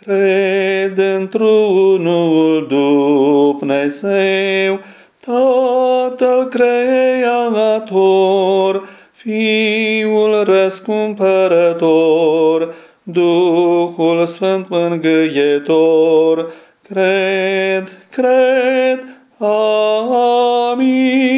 Cred într-unul Dumnezeu, Tatăl Creator, Fiul răscumpărător, Duhul Sfânt mângâietor, cred, cred, amin.